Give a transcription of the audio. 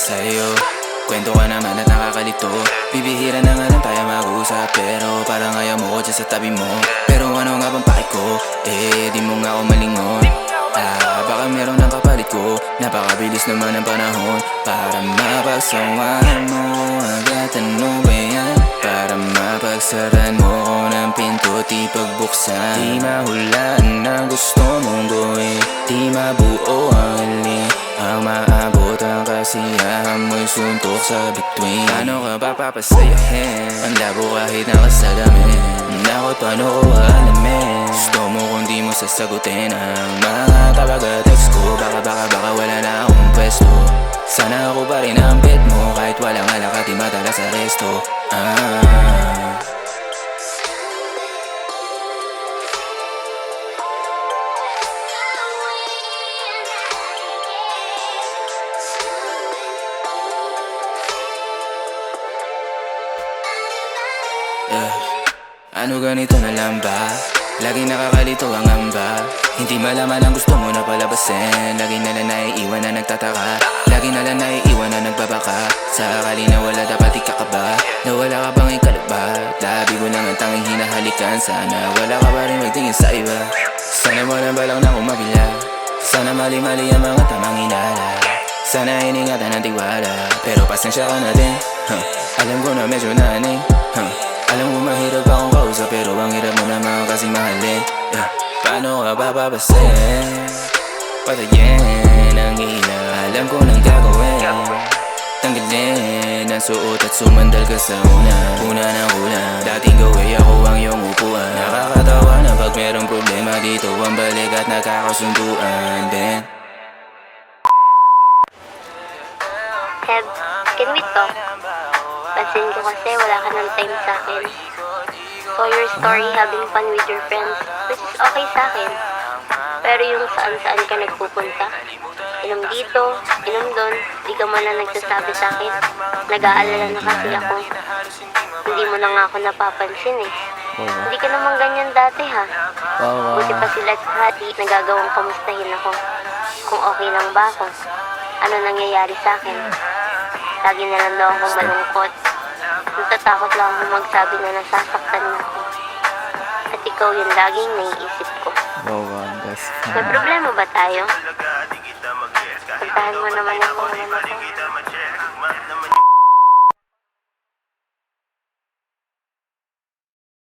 na sa'yo? Kwento ka naman at nakakalito. Bibihira na nga lang tayo mag-usap Pero parang ayaw mo ko sa tabi mo. Pero ano nga bang pake ko? Eh, di mo nga ako malingon. Ah, baka meron ng kapalit ko. Napakabilis naman ang panahon. Para mapagsawahan mo agad Ano ba yan? Para mapagsaran mo ko ng pinto Di pagbuksan. Di mahulaan ang gusto mong gawin. Di mabuo ang Ang maabot ang kasiyahan mo'y suntok sa bituin. Paano ka ba papasayahin? Ang labo kahit nakasalamin. Nakot paano ko alamin? Gusto mo kung di mo sasagutin Ang mga tabaga-text ko. Baka baka baka wala na akong pwesto. Sana ako pa rin ang bet mo Kahit walang alak at di madala sa resto. Ah Yeah. Ano ganito na lang ba? Lagi nakakalito ang amba Hindi malaman ang gusto mo na palabasin. Lagi na lang naiiwan na nagtataka. Lagi na lang naiiwan na nagbabaka. Sa akali na wala dapat ikakaba. Na wala ka bang ikalabat Labi ko lang ang tanging hinahalikan. Sana wala ka pa rin magtingin sa iba. Sana wala ba lang na kumabila Sana mali-mali ang mga tamang inala. Sana iningatan ang tiwala. Pero pasensya ka na din. Huh. Alam ko na medyo naning huh. Paano ka ba babasin? Patayin ang ilaw Alam ko nang gagawin Tanggalin ang suot at sumandal ka sa una Una ng ulan Dating gawin ako ang iyong upuan Nakakatawa na pag merong problema dito Ang balik at nagkakasunduan Then Heb, can we talk? Pansin ko kasi wala ka ng time sa akin. So your story having fun with your friends, which is okay sa akin. Pero yung saan-saan ka nagpupunta, inom dito, inom doon, di ka man lang nagsasabi sa akin. Nag-aalala na kasi ako. Hindi mo na nga ako napapansin eh. Hindi ka naman ganyan dati ha. Buti pa sila at Hati, nagagawang kamustahin ako. Kung okay lang ba ako. Ano nangyayari sa akin. Lagi na lang daw akong malungkot. Natatakot lang ako magsabi na nasasaktan na ako. At ikaw yung laging naiisip ko. Oh, wow, that's fine. May problema ba tayo? Puntahan mo naman ako naman ako.